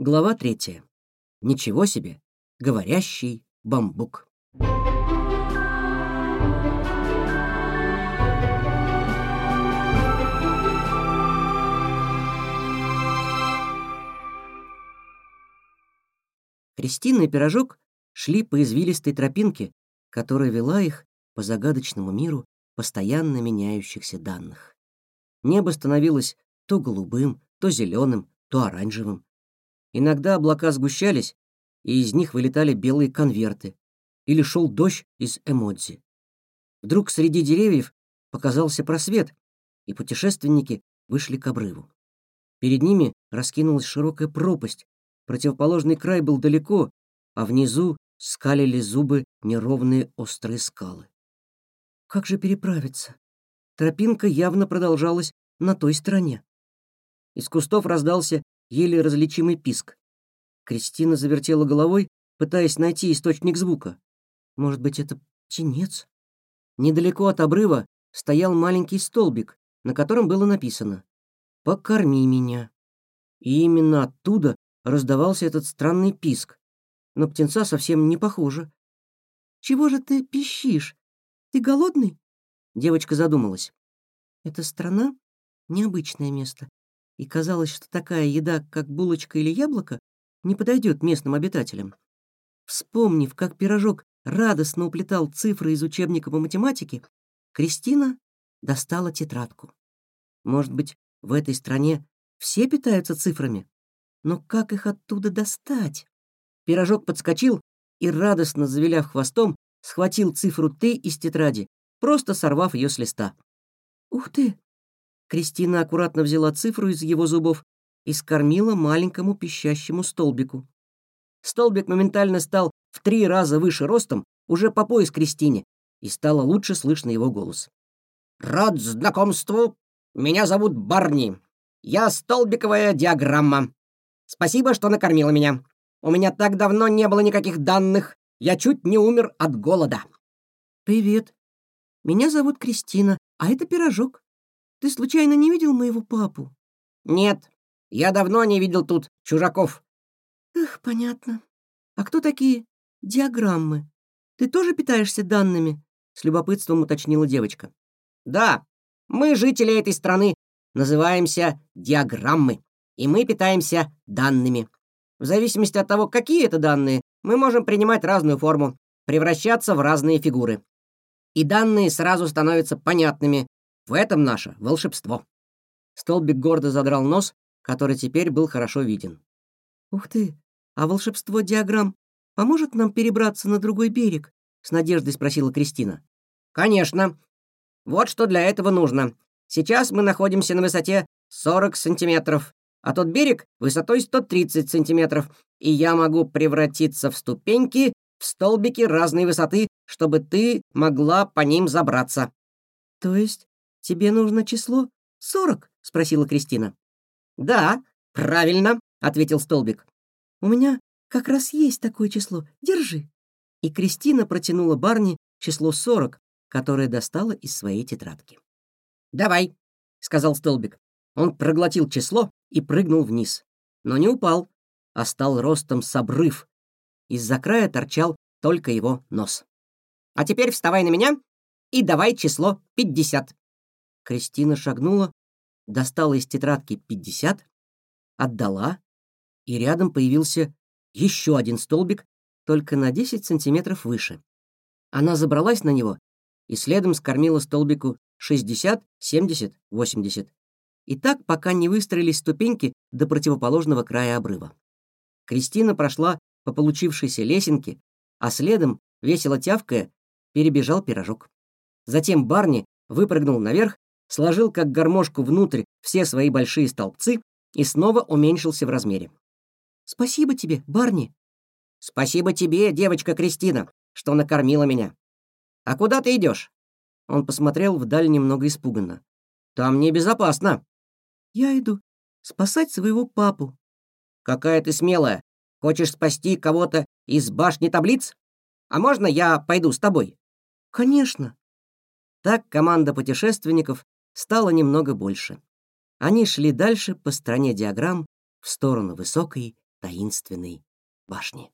Глава третья. Ничего себе, говорящий бамбук. Кристина и Пирожок шли по извилистой тропинке, которая вела их по загадочному миру постоянно меняющихся данных. Небо становилось то голубым, то зеленым, то оранжевым. Иногда облака сгущались, и из них вылетали белые конверты, или шел дождь из эмодзи. Вдруг среди деревьев показался просвет, и путешественники вышли к обрыву. Перед ними раскинулась широкая пропасть, противоположный край был далеко, а внизу скалили зубы неровные острые скалы. Как же переправиться? Тропинка явно продолжалась на той стороне. Из кустов раздался еле различимый писк. Кристина завертела головой, пытаясь найти источник звука. Может быть, это птенец? Недалеко от обрыва стоял маленький столбик, на котором было написано «Покорми меня». И именно оттуда раздавался этот странный писк. Но птенца совсем не похоже. «Чего же ты пищишь? Ты голодный?» Девочка задумалась. «Эта страна — необычное место, и казалось, что такая еда, как булочка или яблоко, не подойдет местным обитателям. Вспомнив, как пирожок радостно уплетал цифры из учебника по математике, Кристина достала тетрадку. Может быть, в этой стране все питаются цифрами? Но как их оттуда достать? Пирожок подскочил и, радостно завиляв хвостом, схватил цифру «Т» из тетради, просто сорвав ее с листа. «Ух ты!» Кристина аккуратно взяла цифру из его зубов и скормила маленькому пищащему столбику. Столбик моментально стал в три раза выше ростом, уже по пояс Кристине, и стало лучше слышно его голос. «Рад знакомству! Меня зовут Барни. Я столбиковая диаграмма. Спасибо, что накормила меня. У меня так давно не было никаких данных. Я чуть не умер от голода». «Привет. Меня зовут Кристина, а это пирожок. Ты случайно не видел моего папу?» «Нет, я давно не видел тут чужаков». «Эх, понятно. А кто такие диаграммы? Ты тоже питаешься данными?» С любопытством уточнила девочка. «Да, мы, жители этой страны, называемся диаграммы, и мы питаемся данными. В зависимости от того, какие это данные, мы можем принимать разную форму, превращаться в разные фигуры. И данные сразу становятся понятными, в этом наше волшебство». Столбик гордо задрал нос, который теперь был хорошо виден. «Ух ты! А волшебство диаграмм поможет нам перебраться на другой берег?» — с надеждой спросила Кристина. «Конечно. Вот что для этого нужно. Сейчас мы находимся на высоте 40 сантиметров, а тот берег высотой 130 сантиметров, и я могу превратиться в ступеньки, в столбики разной высоты, чтобы ты могла по ним забраться». «То есть «Тебе нужно число сорок?» — спросила Кристина. «Да, правильно», — ответил Столбик. «У меня как раз есть такое число. Держи». И Кристина протянула Барни число сорок, которое достала из своей тетрадки. «Давай», — сказал Столбик. Он проглотил число и прыгнул вниз. Но не упал, а стал ростом с обрыв. Из-за края торчал только его нос. «А теперь вставай на меня и давай число пятьдесят». Кристина шагнула, достала из тетрадки 50, отдала, и рядом появился еще один столбик, только на 10 сантиметров выше. Она забралась на него и следом скормила столбику 60, 70, 80. И так, пока не выстроились ступеньки до противоположного края обрыва. Кристина прошла по получившейся лесенке, а следом, весело тявкая, перебежал пирожок. Затем Барни выпрыгнул наверх сложил как гармошку внутрь все свои большие столбцы и снова уменьшился в размере. «Спасибо тебе, Барни!» «Спасибо тебе, девочка Кристина, что накормила меня. А куда ты идешь?» Он посмотрел вдаль немного испуганно. «Там небезопасно». «Я иду спасать своего папу». «Какая ты смелая! Хочешь спасти кого-то из башни таблиц? А можно я пойду с тобой?» «Конечно». Так команда путешественников стало немного больше. Они шли дальше по стране диаграмм в сторону высокой таинственной башни.